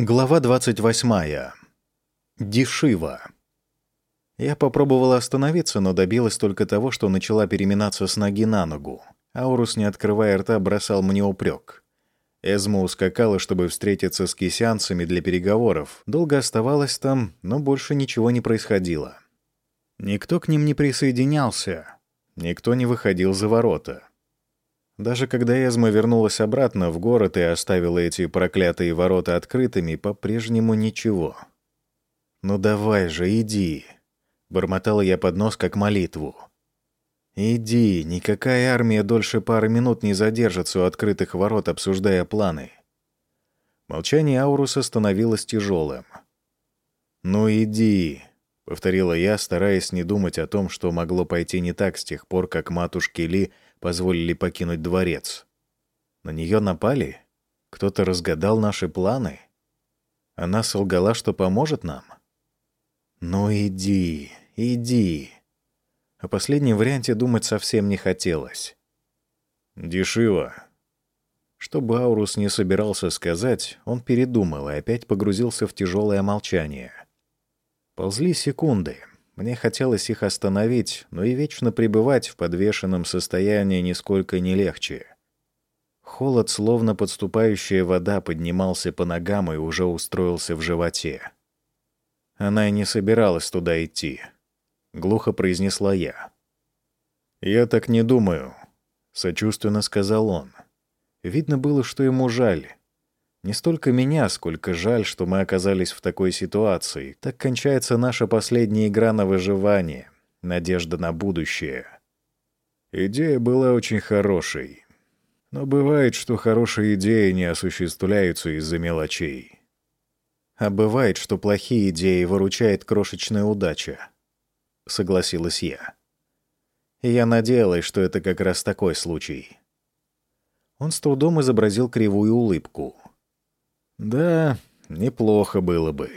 Глава 28. Дешиво. Я попробовала остановиться, но добилась только того, что начала переминаться с ноги на ногу. Аурус, не открывая рта, бросал мне упрек. Эзма ускакала, чтобы встретиться с кисянцами для переговоров. Долго оставалась там, но больше ничего не происходило. Никто к ним не присоединялся. Никто не выходил за ворота. Даже когда Эзма вернулась обратно в город и оставила эти проклятые ворота открытыми, по-прежнему ничего. «Ну давай же, иди!» — бормотала я под нос как молитву. «Иди, никакая армия дольше пары минут не задержится у открытых ворот, обсуждая планы». Молчание Ауруса становилось тяжелым. «Ну иди», — повторила я, стараясь не думать о том, что могло пойти не так с тех пор, как матушке Ли — позволили покинуть дворец. На нее напали? Кто-то разгадал наши планы? Она солгала, что поможет нам? Ну иди, иди. О последнем варианте думать совсем не хотелось. Дешево. Что Баурус не собирался сказать, он передумал и опять погрузился в тяжелое молчание. Ползли секунды. Мне хотелось их остановить, но и вечно пребывать в подвешенном состоянии нисколько не легче. Холод, словно подступающая вода, поднимался по ногам и уже устроился в животе. Она и не собиралась туда идти. Глухо произнесла я. «Я так не думаю», — сочувственно сказал он. Видно было, что ему жаль. Не столько меня, сколько жаль, что мы оказались в такой ситуации. Так кончается наша последняя игра на выживание, надежда на будущее. Идея была очень хорошей. Но бывает, что хорошие идеи не осуществляются из-за мелочей. А бывает, что плохие идеи выручает крошечная удача. Согласилась я. И я надеялась, что это как раз такой случай. Он с трудом изобразил кривую улыбку. Да, неплохо было бы.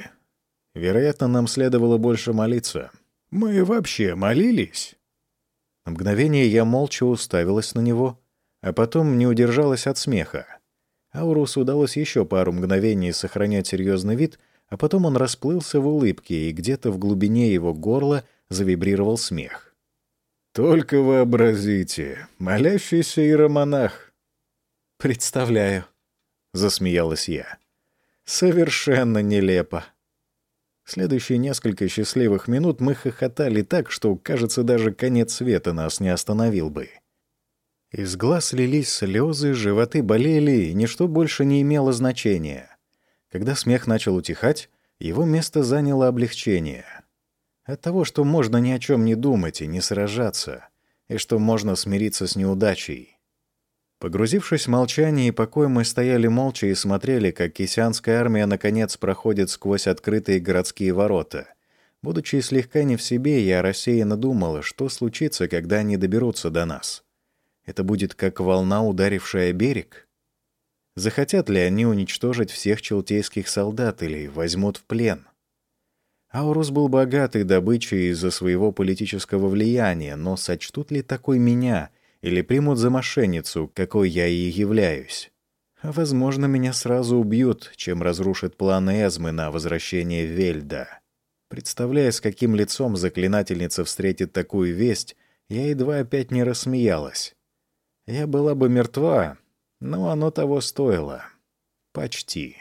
Вероятно, нам следовало больше молиться. Мы вообще молились? На мгновение я молча уставилась на него, а потом не удержалась от смеха. Аурусу удалось еще пару мгновений сохранять серьезный вид, а потом он расплылся в улыбке, и где-то в глубине его горла завибрировал смех. «Только вообразите, молящийся иеромонах!» «Представляю», — засмеялась я. Совершенно нелепо. Следующие несколько счастливых минут мы хохотали так, что, кажется, даже конец света нас не остановил бы. Из глаз лились слезы, животы болели, и ничто больше не имело значения. Когда смех начал утихать, его место заняло облегчение. От того, что можно ни о чем не думать и не сражаться, и что можно смириться с неудачей. Погрузившись в молчание и покой, мы стояли молча и смотрели, как кисянская армия наконец проходит сквозь открытые городские ворота. Будучи слегка не в себе, я рассеянно думала, что случится, когда они доберутся до нас. Это будет как волна, ударившая берег? Захотят ли они уничтожить всех челтейских солдат или возьмут в плен? Аурус был богатой добычей из-за своего политического влияния, но сочтут ли такой меня — или примут за мошенницу, какой я и являюсь. Возможно, меня сразу убьют, чем разрушат планы Эзмы на возвращение Вельда. Представляя, с каким лицом заклинательница встретит такую весть, я едва опять не рассмеялась. Я была бы мертва, но оно того стоило. Почти.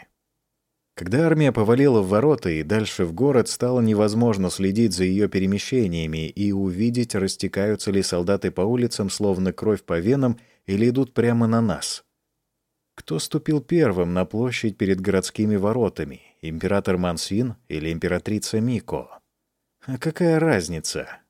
Когда армия повалила в ворота и дальше в город, стало невозможно следить за ее перемещениями и увидеть, растекаются ли солдаты по улицам, словно кровь по венам, или идут прямо на нас. Кто ступил первым на площадь перед городскими воротами, император Мансин или императрица Мико? А какая разница?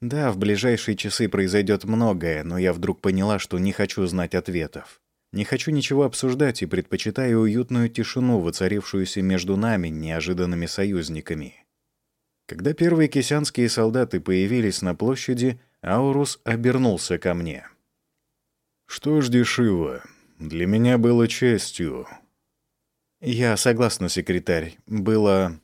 Да, в ближайшие часы произойдет многое, но я вдруг поняла, что не хочу знать ответов. Не хочу ничего обсуждать и предпочитаю уютную тишину, воцарившуюся между нами, неожиданными союзниками. Когда первые кисянские солдаты появились на площади, Аурус обернулся ко мне. «Что ж, Дешива, для меня было честью». «Я согласна, секретарь. Было...»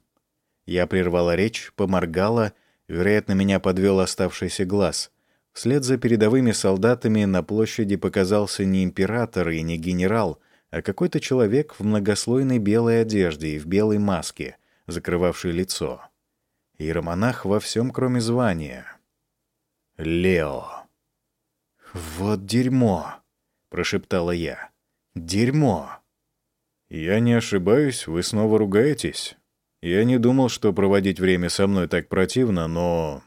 Я прервала речь, поморгала, вероятно, меня подвел оставшийся глаз. Вслед за передовыми солдатами на площади показался не император и не генерал, а какой-то человек в многослойной белой одежде и в белой маске, закрывавшей лицо. Иеромонах во всем, кроме звания. «Лео». «Вот дерьмо!» — прошептала я. «Дерьмо!» «Я не ошибаюсь, вы снова ругаетесь? Я не думал, что проводить время со мной так противно, но...»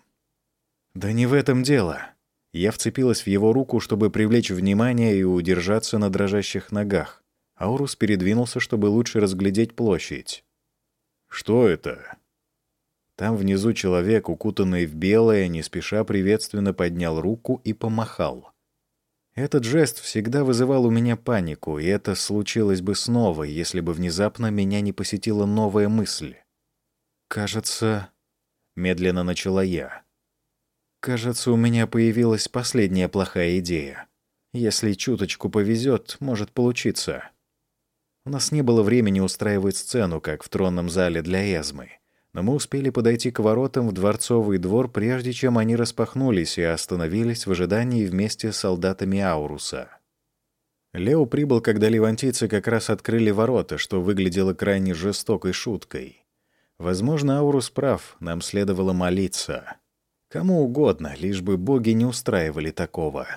«Да не в этом дело». Я вцепилась в его руку, чтобы привлечь внимание и удержаться на дрожащих ногах. Аурус передвинулся, чтобы лучше разглядеть площадь. «Что это?» Там внизу человек, укутанный в белое, не спеша приветственно поднял руку и помахал. Этот жест всегда вызывал у меня панику, и это случилось бы снова, если бы внезапно меня не посетила новая мысль. «Кажется...» — медленно начала я. «Кажется, у меня появилась последняя плохая идея. Если чуточку повезет, может получиться». У нас не было времени устраивать сцену, как в тронном зале для Эзмы. Но мы успели подойти к воротам в дворцовый двор, прежде чем они распахнулись и остановились в ожидании вместе с солдатами Ауруса. Лео прибыл, когда левантийцы как раз открыли ворота, что выглядело крайне жестокой шуткой. Возможно, Аурус прав, нам следовало молиться. Кому угодно, лишь бы боги не устраивали такого.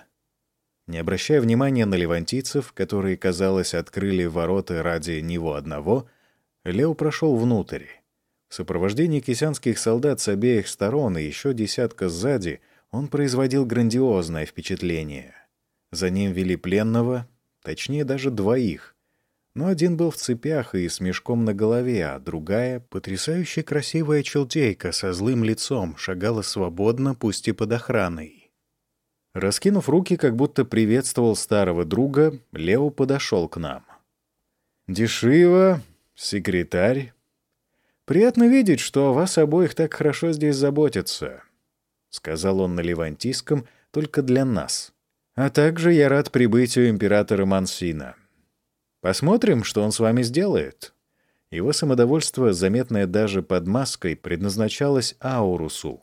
Не обращая внимания на левантийцев, которые, казалось, открыли ворота ради него одного, Лео прошел внутрь. В сопровождении кисянских солдат с обеих сторон и еще десятка сзади он производил грандиозное впечатление. За ним вели пленного, точнее даже двоих. Но один был в цепях и с мешком на голове, а другая, потрясающе красивая челтейка со злым лицом, шагала свободно, пусть и под охраной. Раскинув руки, как будто приветствовал старого друга, Лео подошел к нам. «Дешиво, секретарь. Приятно видеть, что о вас обоих так хорошо здесь заботятся», — сказал он на левантийском, только для нас. «А также я рад прибытию императора Мансина. Посмотрим, что он с вами сделает». Его самодовольство, заметное даже под маской, предназначалось Аурусу,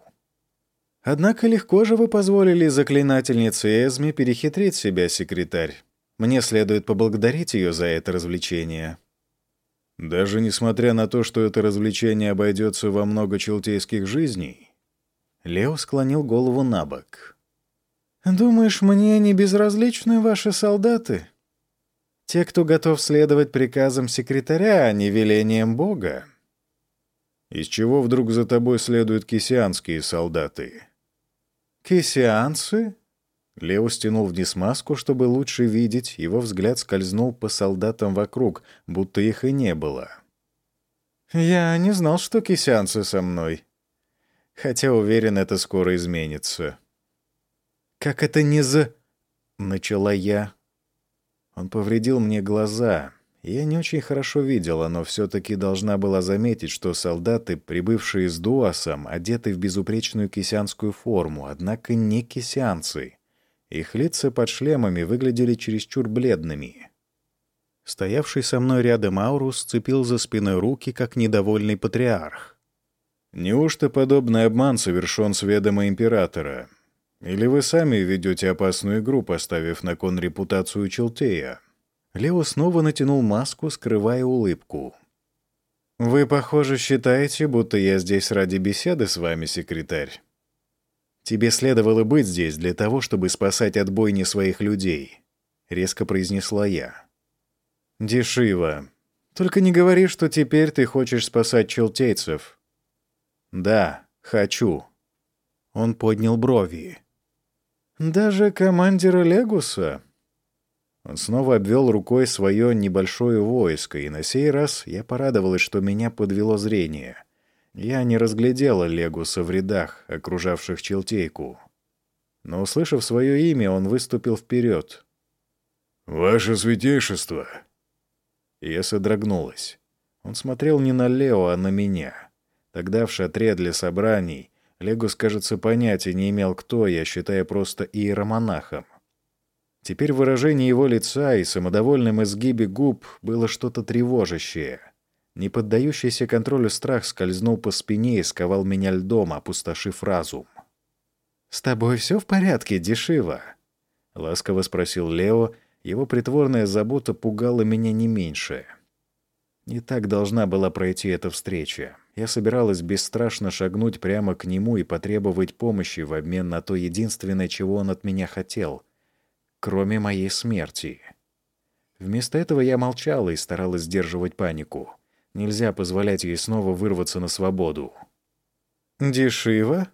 Однако легко же вы позволили заклинательнице Эзме перехитрить себя, секретарь. Мне следует поблагодарить ее за это развлечение. Даже несмотря на то, что это развлечение обойдется во много челтейских жизней, Лео склонил голову на бок. «Думаешь, мне не безразличны ваши солдаты? Те, кто готов следовать приказам секретаря, а не велениям Бога?» «Из чего вдруг за тобой следуют кисианские солдаты?» «Кисианцы?» Лео стянул вниз маску, чтобы лучше видеть. Его взгляд скользнул по солдатам вокруг, будто их и не было. «Я не знал, что кисианцы со мной. Хотя уверен, это скоро изменится». «Как это не за...» — начала я. Он повредил мне глаза. Я не очень хорошо видела, но все-таки должна была заметить, что солдаты, прибывшие с Дуасом, одеты в безупречную кисянскую форму, однако не кисянцы. Их лица под шлемами выглядели чересчур бледными. Стоявший со мной рядом Аурус сцепил за спиной руки, как недовольный патриарх. «Неужто подобный обман совершен с ведома императора? Или вы сами ведете опасную игру, поставив на кон репутацию Челтея?» Лео снова натянул маску, скрывая улыбку. «Вы, похоже, считаете, будто я здесь ради беседы с вами, секретарь. Тебе следовало быть здесь для того, чтобы спасать от бойни своих людей», — резко произнесла я. «Дешиво. Только не говори, что теперь ты хочешь спасать челтейцев». «Да, хочу». Он поднял брови. «Даже командира Легуса?» Он снова обвел рукой свое небольшое войско, и на сей раз я порадовалась, что меня подвело зрение. Я не разглядела Легуса в рядах, окружавших Челтейку. Но, услышав свое имя, он выступил вперед. «Ваше святейшество!» я содрогнулась. Он смотрел не на Лео, а на меня. Тогда в шатре для собраний Легус, кажется, понятия не имел, кто я, считая просто иеромонахом. Теперь выражение его лица и самодовольном изгибе губ было что-то тревожащее. Не поддающийся контролю страх скользнул по спине и сковал меня льдом, опустошив разум. «С тобой все в порядке, Дешива?» — ласково спросил Лео. Его притворная забота пугала меня не меньше. Не так должна была пройти эта встреча. Я собиралась бесстрашно шагнуть прямо к нему и потребовать помощи в обмен на то единственное, чего он от меня хотел, кроме моей смерти. Вместо этого я молчала и старалась сдерживать панику. Нельзя позволять ей снова вырваться на свободу. «Дешево?»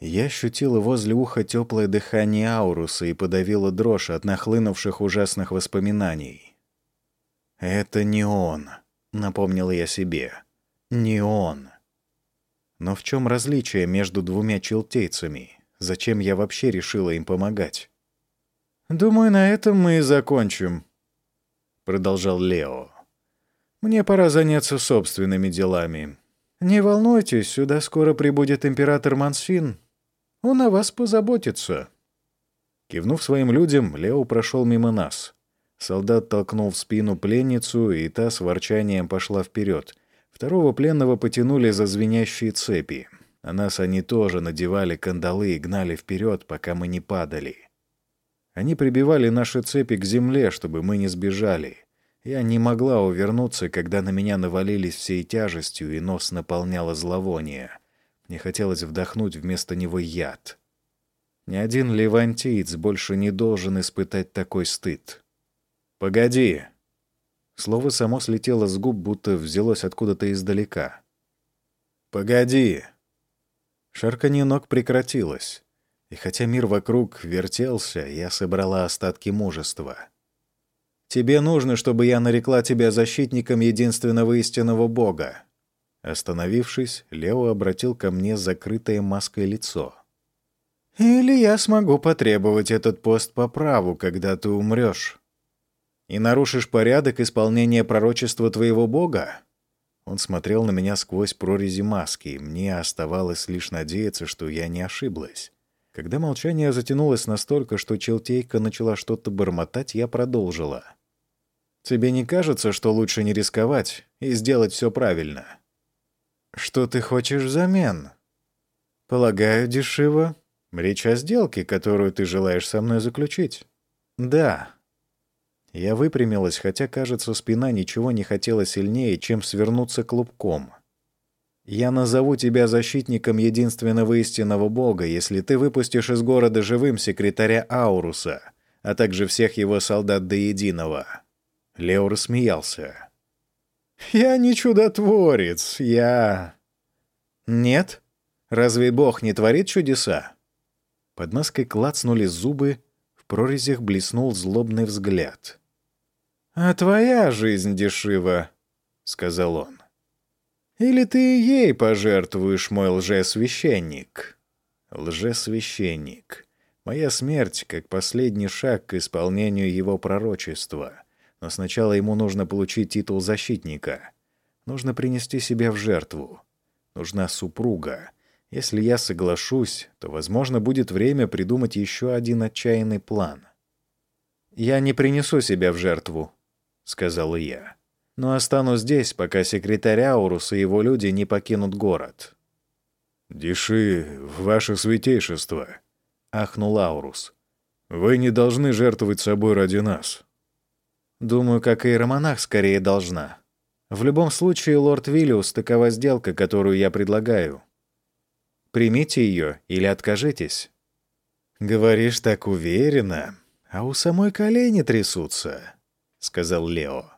Я ощутила возле уха теплое дыхание Ауруса и подавила дрожь от нахлынувших ужасных воспоминаний. «Это не он», — напомнила я себе. «Не он». Но в чем различие между двумя челтейцами? Зачем я вообще решила им помогать? «Думаю, на этом мы и закончим», — продолжал Лео. «Мне пора заняться собственными делами. Не волнуйтесь, сюда скоро прибудет император Мансфин. Он о вас позаботится». Кивнув своим людям, Лео прошел мимо нас. Солдат толкнул в спину пленницу, и та с ворчанием пошла вперед. Второго пленного потянули за звенящие цепи. На нас они тоже надевали кандалы и гнали вперед, пока мы не падали. Они прибивали наши цепи к земле, чтобы мы не сбежали. Я не могла увернуться, когда на меня навалились всей тяжестью, и нос наполняло зловоние. Мне хотелось вдохнуть вместо него яд. Ни один левантиец больше не должен испытать такой стыд. «Погоди!» Слово само слетело с губ, будто взялось откуда-то издалека. «Погоди!» Шарканье ног прекратилось. И хотя мир вокруг вертелся, я собрала остатки мужества. «Тебе нужно, чтобы я нарекла тебя защитником единственного истинного Бога». Остановившись, Лео обратил ко мне закрытое маской лицо. «Или я смогу потребовать этот пост по праву, когда ты умрешь. И нарушишь порядок исполнения пророчества твоего Бога?» Он смотрел на меня сквозь прорези маски, и мне оставалось лишь надеяться, что я не ошиблась. Когда молчание затянулось настолько, что Челтейка начала что-то бормотать, я продолжила. «Тебе не кажется, что лучше не рисковать и сделать все правильно?» «Что ты хочешь взамен?» «Полагаю, дешево. Речь о сделке, которую ты желаешь со мной заключить?» «Да». Я выпрямилась, хотя, кажется, спина ничего не хотела сильнее, чем свернуться клубком. Я назову тебя защитником единственного истинного Бога, если ты выпустишь из города живым секретаря Ауруса, а также всех его солдат до единого». Лео рассмеялся. «Я не чудотворец, я...» «Нет? Разве Бог не творит чудеса?» Под маской клацнули зубы, в прорезях блеснул злобный взгляд. «А твоя жизнь дешева», — сказал он. Или ты ей пожертвуешь, мой лжесвященник?» «Лжесвященник. Моя смерть как последний шаг к исполнению его пророчества. Но сначала ему нужно получить титул защитника. Нужно принести себя в жертву. Нужна супруга. Если я соглашусь, то, возможно, будет время придумать еще один отчаянный план». «Я не принесу себя в жертву», — сказала я но останусь здесь, пока секретарь Аурус и его люди не покинут город». «Диши, ваше святейшество», — ахнул Аурус. «Вы не должны жертвовать собой ради нас». «Думаю, как и Романах скорее должна. В любом случае, лорд Виллиус, такова сделка, которую я предлагаю. Примите ее или откажитесь». «Говоришь так уверенно, а у самой колени трясутся», — сказал Лео.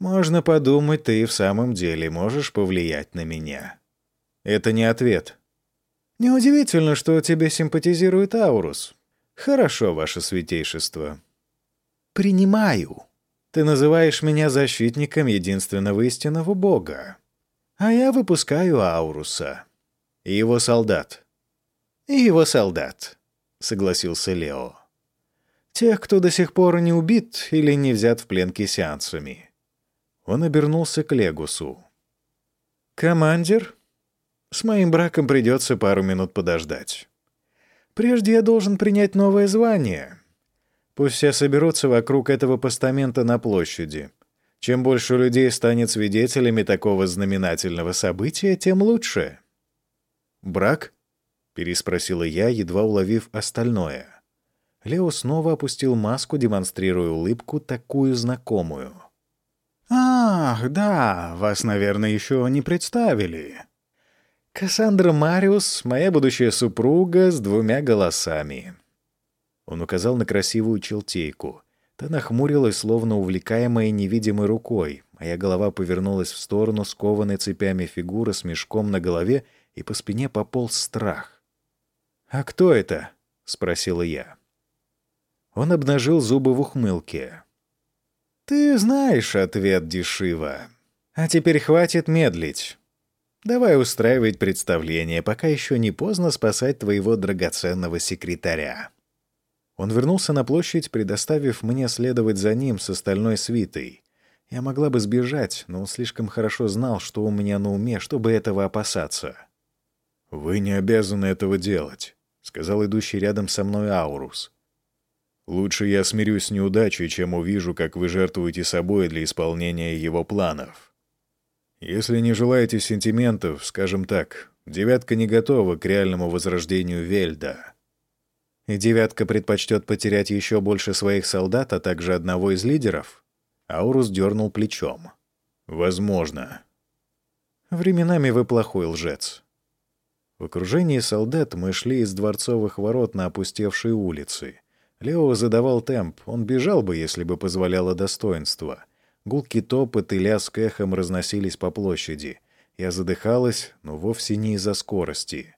Можно подумать, ты в самом деле можешь повлиять на меня. Это не ответ. Неудивительно, что тебе симпатизирует Аурус. Хорошо, ваше святейшество. Принимаю. Ты называешь меня защитником единственного истинного бога. А я выпускаю Ауруса. И его солдат. И его солдат, согласился Лео. Тех, кто до сих пор не убит или не взят в плен кисянцами. Он обернулся к Легусу. «Командир, с моим браком придется пару минут подождать. Прежде я должен принять новое звание. Пусть все соберутся вокруг этого постамента на площади. Чем больше людей станет свидетелями такого знаменательного события, тем лучше». «Брак?» — переспросила я, едва уловив остальное. Лео снова опустил маску, демонстрируя улыбку, такую знакомую. «Ах, да, вас, наверное, еще не представили. Кассандра Мариус — моя будущая супруга с двумя голосами». Он указал на красивую челтейку. Та нахмурилась, словно увлекаемая невидимой рукой. Моя голова повернулась в сторону скованной цепями фигуры с мешком на голове, и по спине пополз страх. «А кто это?» — спросила я. Он обнажил зубы в ухмылке. «Ты знаешь ответ, Дешива. А теперь хватит медлить. Давай устраивать представление, пока еще не поздно спасать твоего драгоценного секретаря». Он вернулся на площадь, предоставив мне следовать за ним с остальной свитой. Я могла бы сбежать, но он слишком хорошо знал, что у меня на уме, чтобы этого опасаться. «Вы не обязаны этого делать», — сказал идущий рядом со мной Аурус. Лучше я смирюсь с неудачей, чем увижу, как вы жертвуете собой для исполнения его планов. Если не желаете сентиментов, скажем так, девятка не готова к реальному возрождению Вельда. И девятка предпочтет потерять еще больше своих солдат, а также одного из лидеров? Аурус дернул плечом. Возможно. Временами вы плохой лжец. В окружении солдат мы шли из дворцовых ворот на опустевшие улицы — Лео задавал темп. Он бежал бы, если бы позволяло достоинство. Гулки топот и лязг эхом разносились по площади. Я задыхалась, но вовсе не из-за скорости.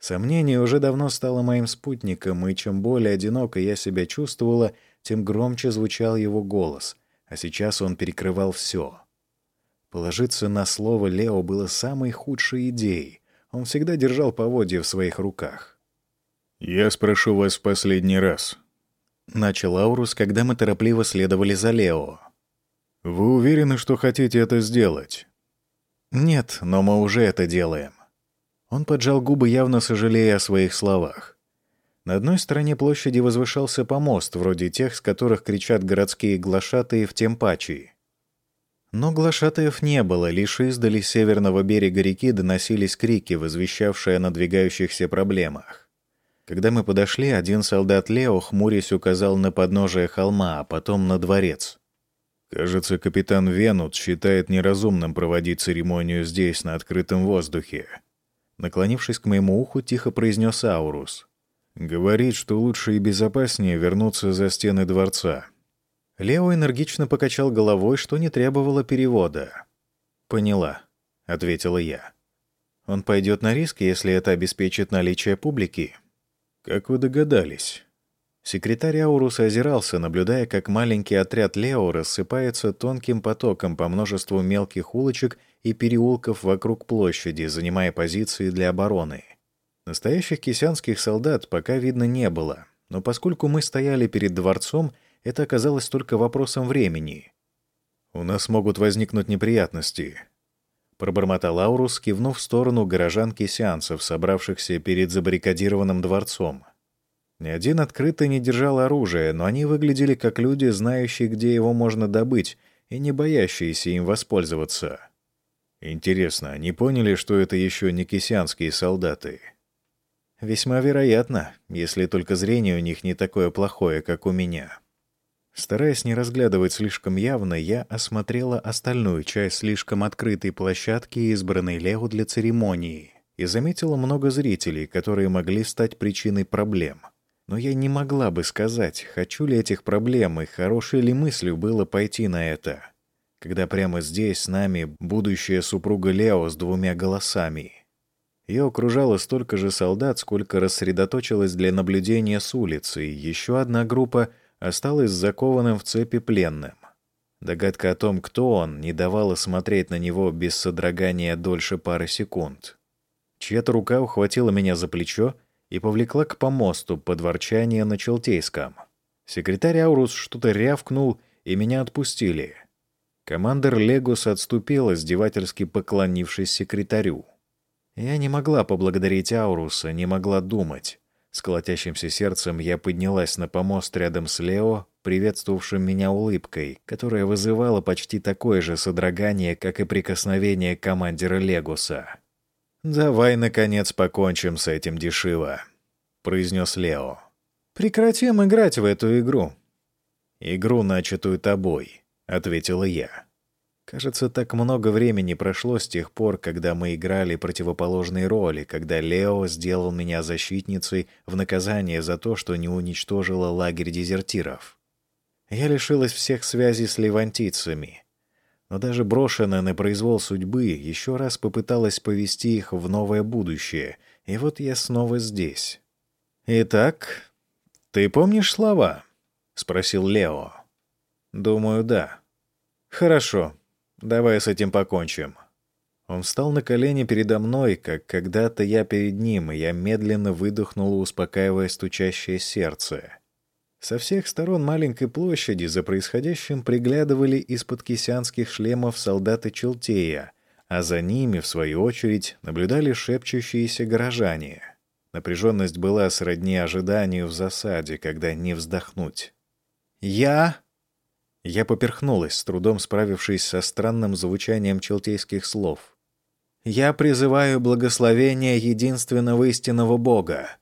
Сомнение уже давно стало моим спутником, и чем более одиноко я себя чувствовала, тем громче звучал его голос, а сейчас он перекрывал все. Положиться на слово Лео было самой худшей идеей. Он всегда держал поводья в своих руках. «Я спрошу вас в последний раз», — начал Аурус, когда мы торопливо следовали за Лео. «Вы уверены, что хотите это сделать?» «Нет, но мы уже это делаем». Он поджал губы, явно сожалея о своих словах. На одной стороне площади возвышался помост, вроде тех, с которых кричат городские глашатые в Темпачи. Но глашатаев не было, лишь издали северного берега реки доносились крики, возвещавшие о надвигающихся проблемах. Когда мы подошли, один солдат Лео, хмурясь, указал на подножие холма, а потом на дворец. «Кажется, капитан Венут считает неразумным проводить церемонию здесь, на открытом воздухе». Наклонившись к моему уху, тихо произнес Аурус. «Говорит, что лучше и безопаснее вернуться за стены дворца». Лео энергично покачал головой, что не требовало перевода. «Поняла», — ответила я. «Он пойдет на риск, если это обеспечит наличие публики». «Как вы догадались?» Секретарь Ауруса озирался, наблюдая, как маленький отряд Лео рассыпается тонким потоком по множеству мелких улочек и переулков вокруг площади, занимая позиции для обороны. Настоящих кисянских солдат пока видно не было, но поскольку мы стояли перед дворцом, это оказалось только вопросом времени. «У нас могут возникнуть неприятности», Пробормотал Аурус, кивнув в сторону горожанки сеансов, собравшихся перед забаррикадированным дворцом. Ни один открыто не держал оружие, но они выглядели как люди, знающие, где его можно добыть, и не боящиеся им воспользоваться. Интересно, они поняли, что это еще не кисянские солдаты? Весьма вероятно, если только зрение у них не такое плохое, как у меня. Стараясь не разглядывать слишком явно, я осмотрела остальную часть слишком открытой площадки, избранной Лео для церемонии, и заметила много зрителей, которые могли стать причиной проблем. Но я не могла бы сказать, хочу ли этих проблем и хорошей ли мыслью было пойти на это, когда прямо здесь с нами будущая супруга Лео с двумя голосами. Ее окружало столько же солдат, сколько рассредоточилось для наблюдения с улицы, и еще одна группа — осталась закованным в цепи пленным. Догадка о том, кто он, не давала смотреть на него без содрогания дольше пары секунд. Чья-то рука ухватила меня за плечо и повлекла к помосту под ворчание на Челтейском. Секретарь Аурус что-то рявкнул, и меня отпустили. Командор Легус отступил, издевательски поклонившись секретарю. Я не могла поблагодарить Ауруса, не могла думать. С колотящимся сердцем я поднялась на помост рядом с Лео, приветствовавшим меня улыбкой, которая вызывала почти такое же содрогание, как и прикосновение командира Легуса. «Давай, наконец, покончим с этим дешево», — произнес Лео. Прекратим играть в эту игру. Игру, начатую тобой, ответила я. Кажется, так много времени прошло с тех пор, когда мы играли противоположные роли, когда Лео сделал меня защитницей в наказание за то, что не уничтожила лагерь дезертиров. Я лишилась всех связей с левантийцами, но даже брошенная на произвол судьбы еще раз попыталась повести их в новое будущее, и вот я снова здесь. «Итак, ты помнишь слова?» — спросил Лео. «Думаю, да». «Хорошо, давай с этим покончим». Он встал на колени передо мной, как когда-то я перед ним, и я медленно выдохнул, успокаивая стучащее сердце. Со всех сторон маленькой площади за происходящим приглядывали из-под кисянских шлемов солдаты Челтея, а за ними, в свою очередь, наблюдали шепчущиеся горожане. Напряженность была сродни ожиданию в засаде, когда не вздохнуть. «Я...» Я поперхнулась, с трудом справившись со странным звучанием челтейских слов. «Я призываю благословение единственного истинного Бога.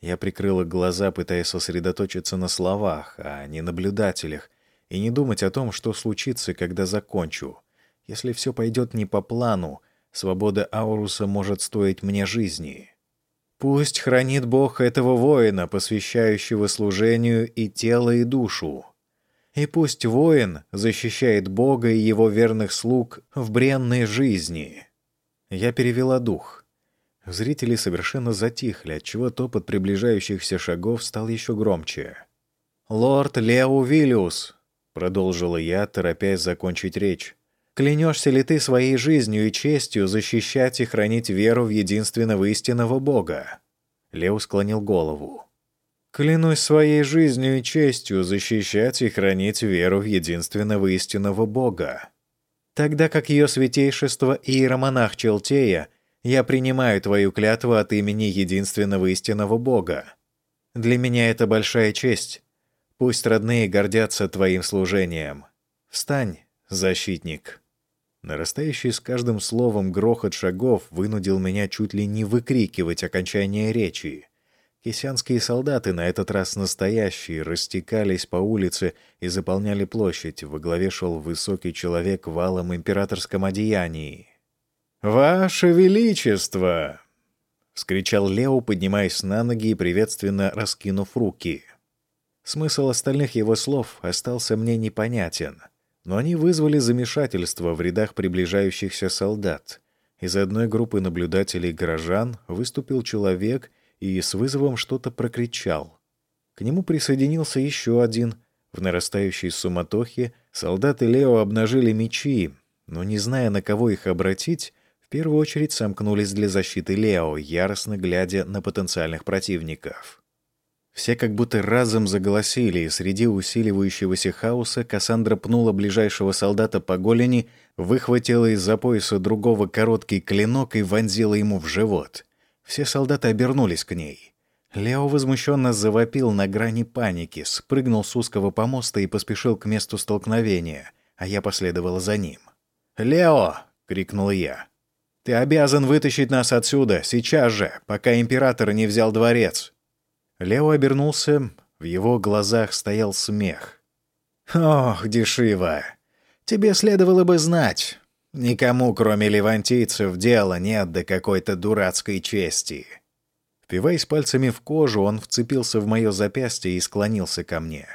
Я прикрыла глаза, пытаясь сосредоточиться на словах, а не наблюдателях, и не думать о том, что случится, когда закончу. Если все пойдет не по плану, свобода Ауруса может стоить мне жизни. Пусть хранит Бог этого воина, посвящающего служению и тело, и душу. И пусть воин защищает Бога и его верных слуг в бренной жизни. Я перевела дух. Зрители совершенно затихли, отчего топот приближающихся шагов стал еще громче. «Лорд Лео Виллиус!» — продолжила я, торопясь закончить речь. «Клянешься ли ты своей жизнью и честью защищать и хранить веру в единственного истинного Бога?» Лео склонил голову. «Клянусь своей жизнью и честью защищать и хранить веру в единственного истинного Бога. Тогда как ее святейшество иеромонах Челтея — я принимаю твою клятву от имени единственного истинного Бога. Для меня это большая честь. Пусть родные гордятся твоим служением. Встань, защитник». Нарастающий с каждым словом грохот шагов вынудил меня чуть ли не выкрикивать окончание речи. Кисянские солдаты, на этот раз настоящие, растекались по улице и заполняли площадь. Во главе шел высокий человек в алом императорском одеянии. «Ваше Величество!» — вскричал Лео, поднимаясь на ноги и приветственно раскинув руки. Смысл остальных его слов остался мне непонятен, но они вызвали замешательство в рядах приближающихся солдат. Из одной группы наблюдателей горожан выступил человек и с вызовом что-то прокричал. К нему присоединился еще один. В нарастающей суматохе солдаты Лео обнажили мечи, но, не зная, на кого их обратить, в первую очередь сомкнулись для защиты Лео, яростно глядя на потенциальных противников. Все как будто разом заголосили, и среди усиливающегося хаоса Кассандра пнула ближайшего солдата по голени, выхватила из-за пояса другого короткий клинок и вонзила ему в живот. Все солдаты обернулись к ней. Лео возмущенно завопил на грани паники, спрыгнул с узкого помоста и поспешил к месту столкновения, а я последовала за ним. «Лео!» — крикнул я. Ты обязан вытащить нас отсюда, сейчас же, пока император не взял дворец». Лео обернулся, в его глазах стоял смех. «Ох, дешево! Тебе следовало бы знать. Никому, кроме левантийцев, дела нет до какой-то дурацкой чести». Впиваясь пальцами в кожу, он вцепился в мое запястье и склонился ко мне.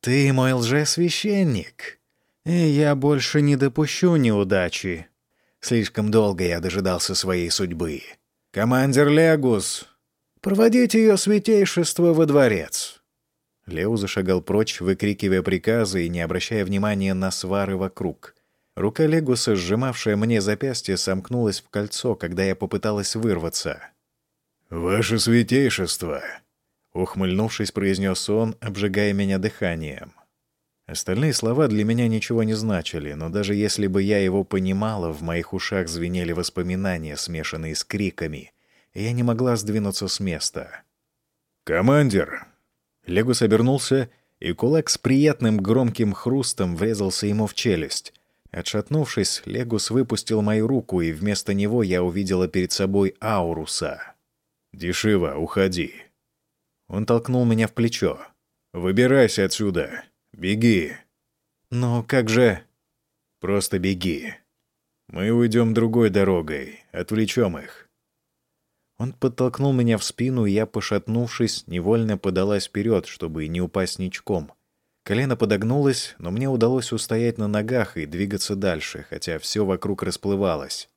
«Ты мой лжесвященник, и я больше не допущу неудачи. Слишком долго я дожидался своей судьбы. «Командир Легус, проводите ее святейшество во дворец!» Лео зашагал прочь, выкрикивая приказы и не обращая внимания на свары вокруг. Рука Легуса, сжимавшая мне запястье, сомкнулась в кольцо, когда я попыталась вырваться. «Ваше святейшество!» Ухмыльнувшись, произнес он, обжигая меня дыханием. Остальные слова для меня ничего не значили, но даже если бы я его понимала, в моих ушах звенели воспоминания, смешанные с криками, и я не могла сдвинуться с места. «Командир!» Легус обернулся, и кулак с приятным громким хрустом врезался ему в челюсть. Отшатнувшись, Легус выпустил мою руку, и вместо него я увидела перед собой Ауруса. «Дешево, уходи!» Он толкнул меня в плечо. «Выбирайся отсюда. Беги». «Но как же...» «Просто беги. Мы уйдем другой дорогой, отвлечем их». Он подтолкнул меня в спину, и я, пошатнувшись, невольно подалась вперед, чтобы не упасть ничком. Колено подогнулось, но мне удалось устоять на ногах и двигаться дальше, хотя все вокруг расплывалось.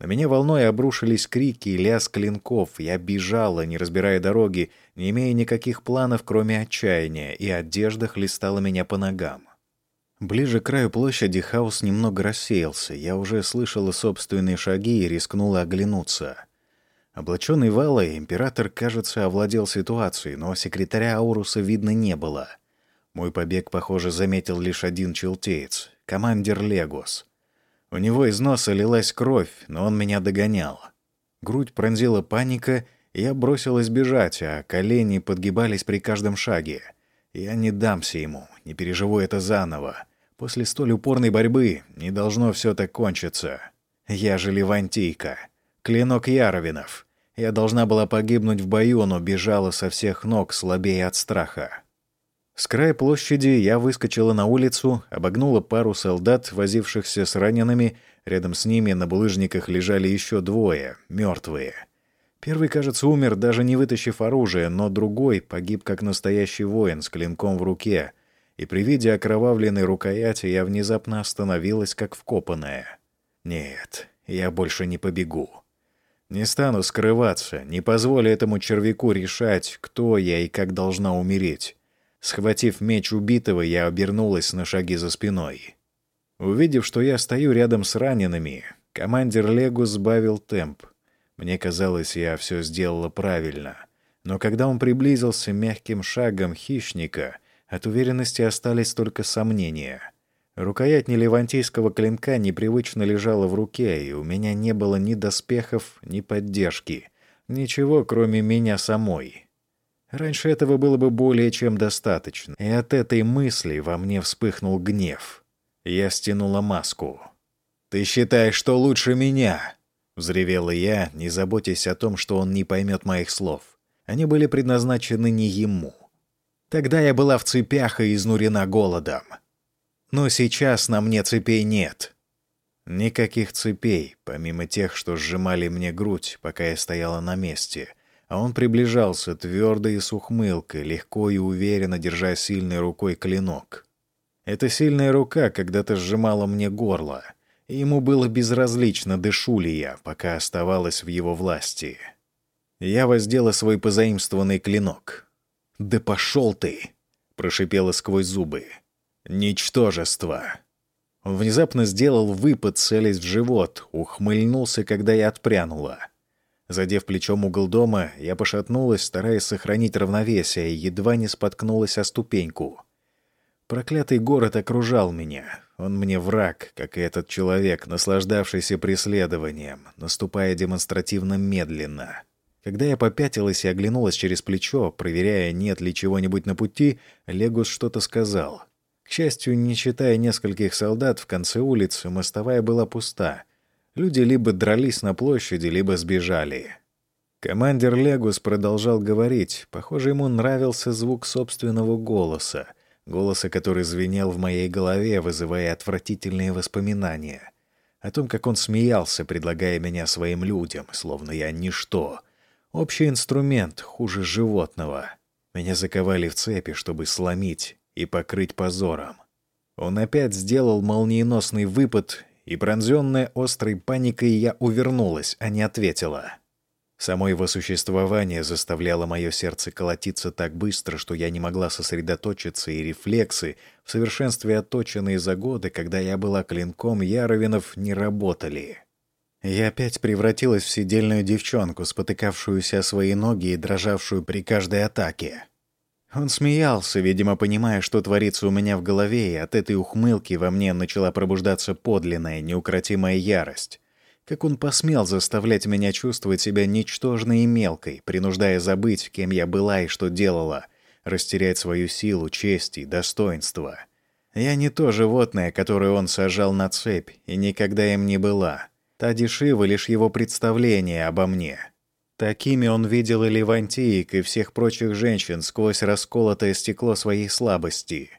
На меня волной обрушились крики и лязг клинков. Я бежала, не разбирая дороги, не имея никаких планов, кроме отчаяния, и одежда хлестала меня по ногам. Ближе к краю площади хаос немного рассеялся. Я уже слышала собственные шаги и рискнула оглянуться. Облаченный валой, император, кажется, овладел ситуацией, но секретаря Ауруса видно не было — мой побег, похоже, заметил лишь один челтеец — командир Легос. У него из носа лилась кровь, но он меня догонял. Грудь пронзила паника, и я бросилась бежать, а колени подгибались при каждом шаге. Я не дамся ему, не переживу это заново. После столь упорной борьбы не должно все так кончиться. Я же Левантийка, клинок Яровинов. Я должна была погибнуть в бою, но бежала со всех ног, слабее от страха. С края площади я выскочила на улицу, обогнула пару солдат, возившихся с ранеными. Рядом с ними на булыжниках лежали еще двое, мертвые. Первый, кажется, умер, даже не вытащив оружие, но другой погиб как настоящий воин с клинком в руке. И при виде окровавленной рукояти я внезапно остановилась, как вкопанная. Нет, я больше не побегу. Не стану скрываться, не позволю этому червяку решать, кто я и как должна умереть. Схватив меч убитого, я обернулась на шаги за спиной. Увидев, что я стою рядом с ранеными, командир Легу сбавил темп. Мне казалось, я все сделала правильно. Но когда он приблизился мягким шагом хищника, от уверенности остались только сомнения. Рукоять нелевантийского клинка непривычно лежала в руке, и у меня не было ни доспехов, ни поддержки. Ничего, кроме меня самой. Раньше этого было бы более чем достаточно, и от этой мысли во мне вспыхнул гнев. Я стянула маску. «Ты считаешь, что лучше меня?» — взревела я, не заботясь о том, что он не поймет моих слов. Они были предназначены не ему. Тогда я была в цепях и изнурена голодом. Но сейчас на мне цепей нет. Никаких цепей, помимо тех, что сжимали мне грудь, пока я стояла на месте — а он приближался твердо и с ухмылкой, легко и уверенно держа сильной рукой клинок. Эта сильная рука когда-то сжимала мне горло, и ему было безразлично, дышу ли я, пока оставалась в его власти. Я воздела свой позаимствованный клинок. «Да пошел ты!» — прошипела сквозь зубы. «Ничтожество!» Он внезапно сделал выпад, целясь в живот, ухмыльнулся, когда я отпрянула — Задев плечом угол дома, я пошатнулась, стараясь сохранить равновесие, и едва не споткнулась о ступеньку. Проклятый город окружал меня. Он мне враг, как и этот человек, наслаждавшийся преследованием, наступая демонстративно медленно. Когда я попятилась и оглянулась через плечо, проверяя, нет ли чего-нибудь на пути, Легус что-то сказал. К счастью, не считая нескольких солдат, в конце улицы мостовая была пуста — Люди либо дрались на площади, либо сбежали. Командир Легус продолжал говорить. Похоже, ему нравился звук собственного голоса. Голоса, который звенел в моей голове, вызывая отвратительные воспоминания. О том, как он смеялся, предлагая меня своим людям, словно я ничто. Общий инструмент, хуже животного. Меня заковали в цепи, чтобы сломить и покрыть позором. Он опять сделал молниеносный выпад, и, пронзенная острой паникой, я увернулась, а не ответила. Само его существование заставляло мое сердце колотиться так быстро, что я не могла сосредоточиться, и рефлексы, в совершенстве отточенные за годы, когда я была клинком Яровинов, не работали. Я опять превратилась в сидельную девчонку, спотыкавшуюся о свои ноги и дрожавшую при каждой атаке. Он смеялся, видимо, понимая, что творится у меня в голове, и от этой ухмылки во мне начала пробуждаться подлинная, неукротимая ярость. Как он посмел заставлять меня чувствовать себя ничтожной и мелкой, принуждая забыть, кем я была и что делала, растерять свою силу, честь и достоинство. Я не то животное, которое он сажал на цепь, и никогда им не была. Та дешева лишь его представление обо мне. Такими он видел и Левантиек, и всех прочих женщин сквозь расколотое стекло своей слабости.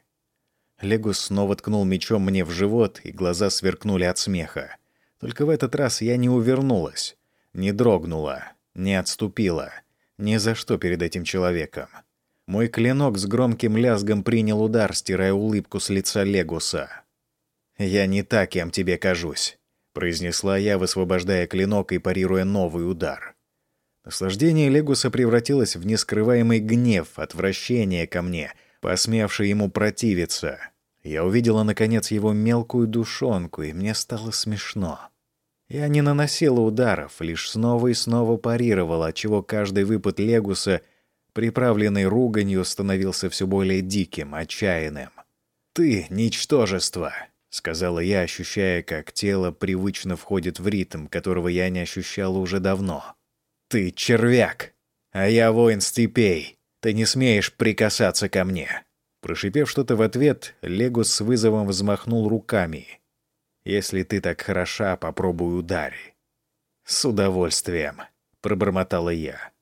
Легус снова ткнул мечом мне в живот, и глаза сверкнули от смеха. Только в этот раз я не увернулась, не дрогнула, не отступила. Ни за что перед этим человеком. Мой клинок с громким лязгом принял удар, стирая улыбку с лица Легуса. «Я не так, кем тебе кажусь», — произнесла я, высвобождая клинок и парируя новый удар. Наслаждение Легуса превратилось в нескрываемый гнев, отвращение ко мне, посмевший ему противиться. Я увидела, наконец, его мелкую душонку, и мне стало смешно. Я не наносила ударов, лишь снова и снова парировала, отчего каждый выпад Легуса, приправленный руганью, становился все более диким, отчаянным. «Ты — ничтожество!» — сказала я, ощущая, как тело привычно входит в ритм, которого я не ощущала уже давно. «Ты — червяк, а я воин степей. Ты не смеешь прикасаться ко мне!» Прошипев что-то в ответ, Легус с вызовом взмахнул руками — если ты так хороша, попробуй удари». «С удовольствием», — пробормотала я.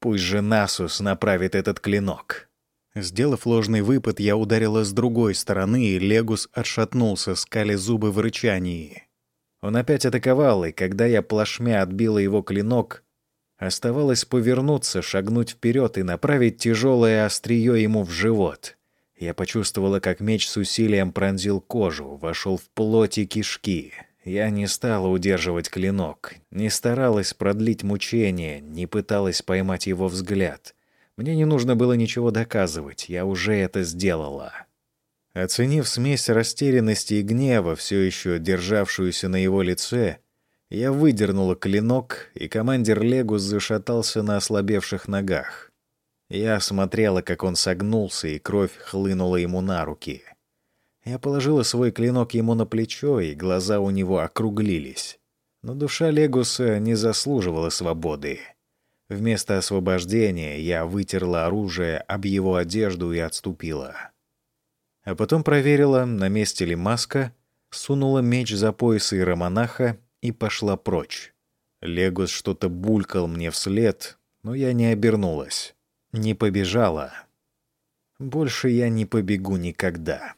«Пусть же Насус направит этот клинок». Сделав ложный выпад, я ударила с другой стороны, и Легус отшатнулся, скали зубы в рычании. Он опять атаковал, и когда я плашмя отбила его клинок, оставалось повернуться, шагнуть вперед и направить тяжелое острие ему в живот. Я почувствовала, как меч с усилием пронзил кожу, вошел в плоть и кишки. Я не стала удерживать клинок, не старалась продлить мучение, не пыталась поймать его взгляд. Мне не нужно было ничего доказывать, я уже это сделала. Оценив смесь растерянности и гнева, все еще державшуюся на его лице, я выдернула клинок, и командир Легус зашатался на ослабевших ногах. Я смотрела, как он согнулся, и кровь хлынула ему на руки. Я положила свой клинок ему на плечо, и глаза у него округлились. Но душа Легуса не заслуживала свободы. Вместо освобождения я вытерла оружие об его одежду и отступила. А потом проверила, на месте ли маска, сунула меч за пояс иеромонаха и пошла прочь. Легус что-то булькал мне вслед, но я не обернулась не побежала. Больше я не побегу никогда.